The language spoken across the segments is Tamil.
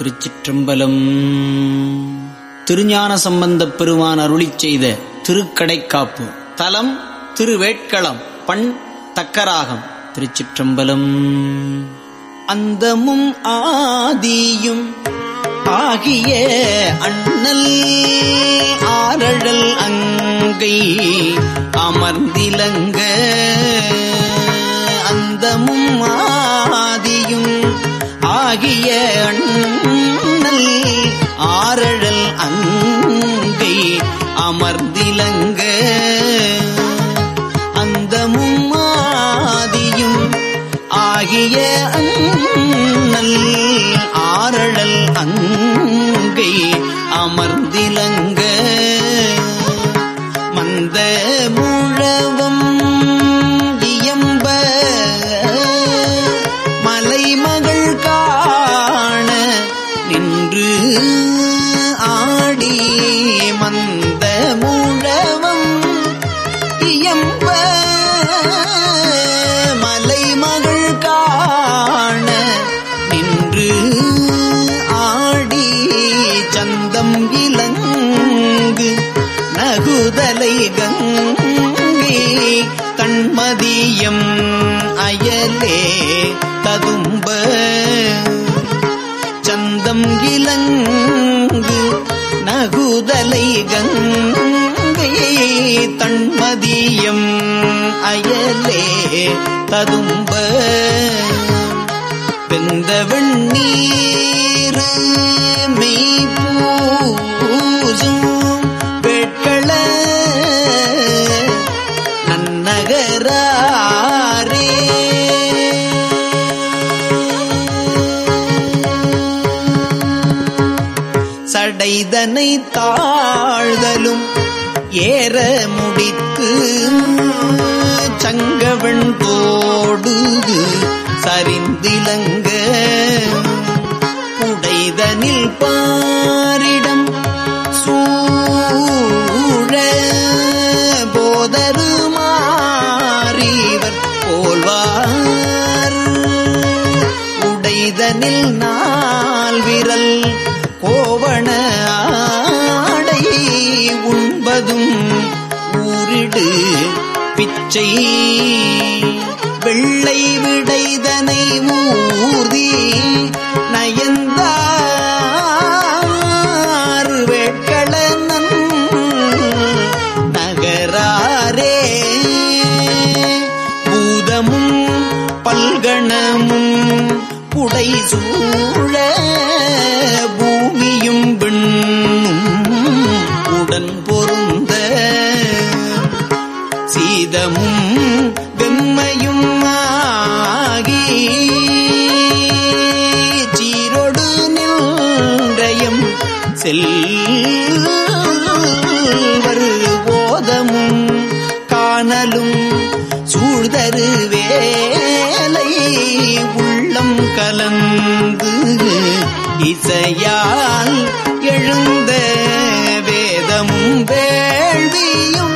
திருச்சிற்றம்பலம். திருஞான சம்பந்தப் பெருமான் அருளி செய்த திருக்கடைக்காப்பு. தலம் திருவேட்களம் பண் தக்கராகம். திருச்சிற்றம்பலம். அந்தமும் ஆதியும் ஆகிய அண்ணல் ஆரழல் அங்கை அமர்ந்திலங்க. அந்தமும் ஆதியும் ஆகிய அண்ணல் ஆரழ மூலவம் முழவம் இயம்ப மலைமகள் காண நின்று ஆடி சந்தம் இலங்கு நகுதலை கங்கை தன்மதியம் அயலே ததும்ப சந்தம் இலங்கு நகுதலை கங்கையை தன்மதியம் அயலே ததும்ப. வெந்த வெண்ணீர் மெய்ப்பூசும் வேட்கள சடைதனை தாழ்தலும் பிச்சை வெள்ளை விடைதனை ஊர்தி நயந்தார் வேட்களனன் நகராரே. பூதமும் பல்கணமும் புடை சூழ செல்வர் போதமும் காணலும் சூழ்தரு வேலை உள்ளம் கலந்து இசையால் எழுந்த வேதமும் வேள்வியும்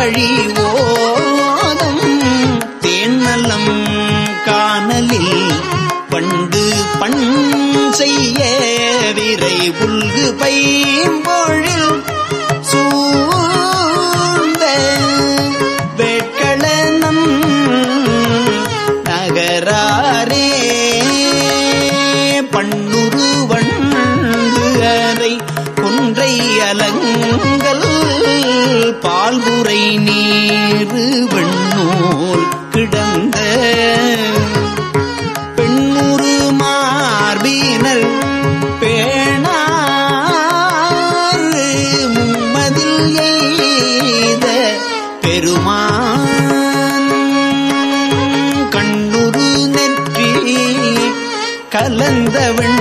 கழி ஓதும் தேனலம் காணலில் பண்டு பண் செய்ய விரை புல்கு பைம்பொழில் பால்புரை நீரு வெண்ணூல் கிடந்த பெண்முறு மார்பினர் பேணார் மும்மதில் எய்த பெருமான். கண்ணுறு நெற்றி கலந்தவன்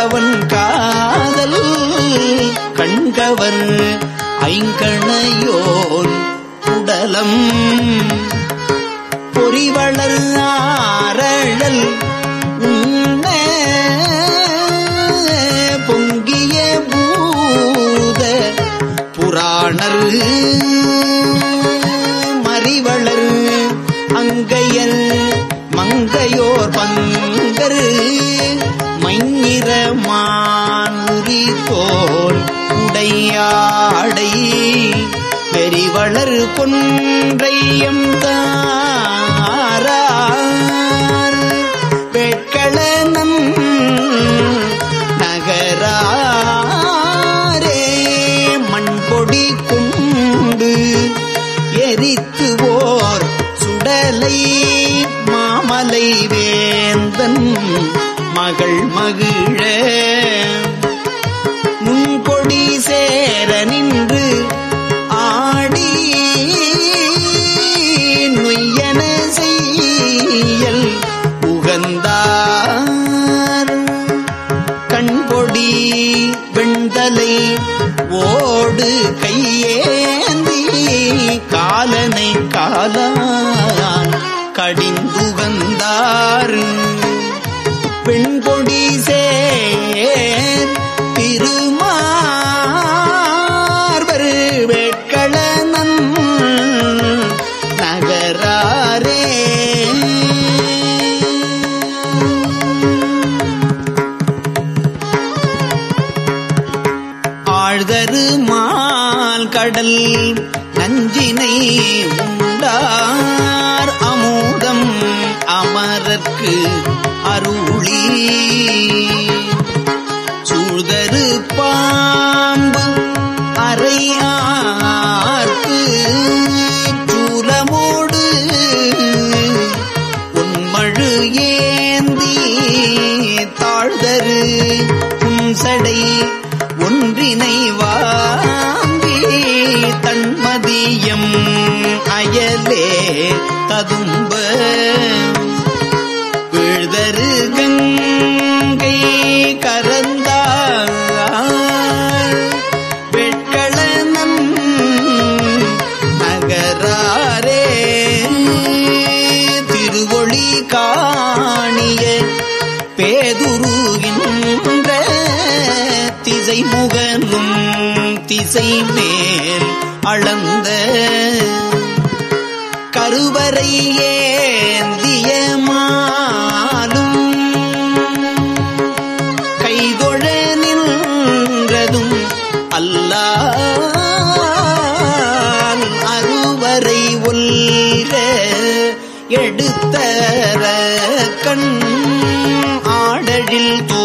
கண்டவன் காதல் கண்கவர் ஐங்கணையோன் உடலம். பொறிவளர் ஆரழல் பொங்கிய பூத புராணர். மறிவளர் அங்கையல் மங்கையோர் பங்கரு. மையிர மானுரி தோல் உடையாடை பெரிவளர் கொன்றையம் முன்கொடி சேர நின்று ஆடி நொய்யன செய்யல் உகந்தார். கண்பொடி வெண்தலை ஓடு கையேந்தி காலனை காலான் கடிந்துகந்தார். பெண்கொடி சேர் திருமார்வர் வேட்களனன் நகராரே. ஆழ்தரு மால் கடல் நஞ்சினை உண்டார். அமுதம் அமரற்கு சூழ்தரு பாம்பு அறையார்க்கு சூலமோடு உன்மழு ஏந்தி தாழ்தரு புன்சடை ஒன்றினை தன்மதியம் அயலே ததும்ப மேல் அளந்த கருவறை ஏந்திய மாலும் கைதொழ நின்றதும் அல்லால் அருவரை ஒல்க எடுத்தர கண் ஆடழில் தூ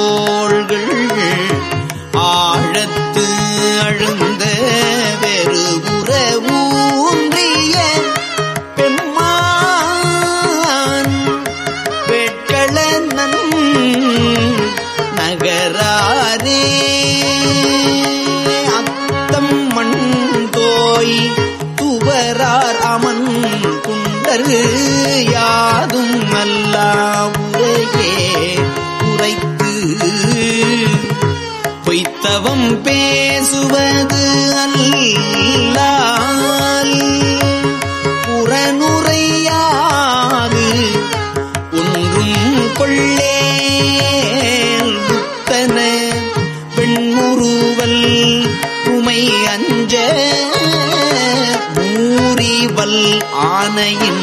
யானையின்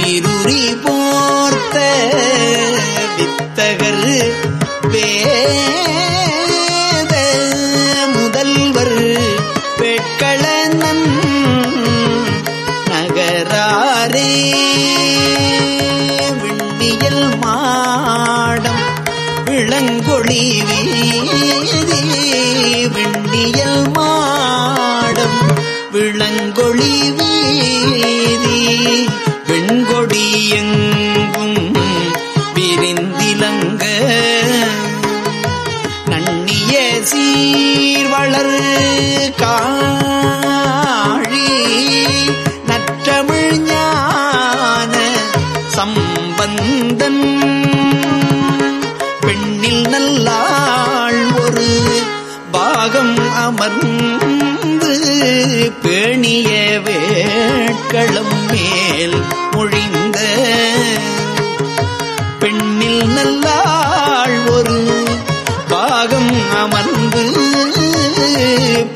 இருறி போர்த்த வித்தகர் வேத எங்கும் விரிந்திலங்க. நண்ணிய சீர்வளர் காழி நற்றமிழ் ஞான சம்பந்தன். பெண்ணில் நல்லாள் ஒரு பாகம் அமர்ந்து பேணிய வேட்களம் மேல் பொழிந்த பெண்ணில் நல்லாள் ஒரு பாகம் அமர்ந்து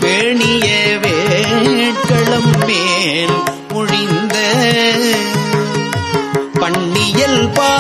பேணிய வேட்களம் மேல் முழிந்த பண்ணியல் பா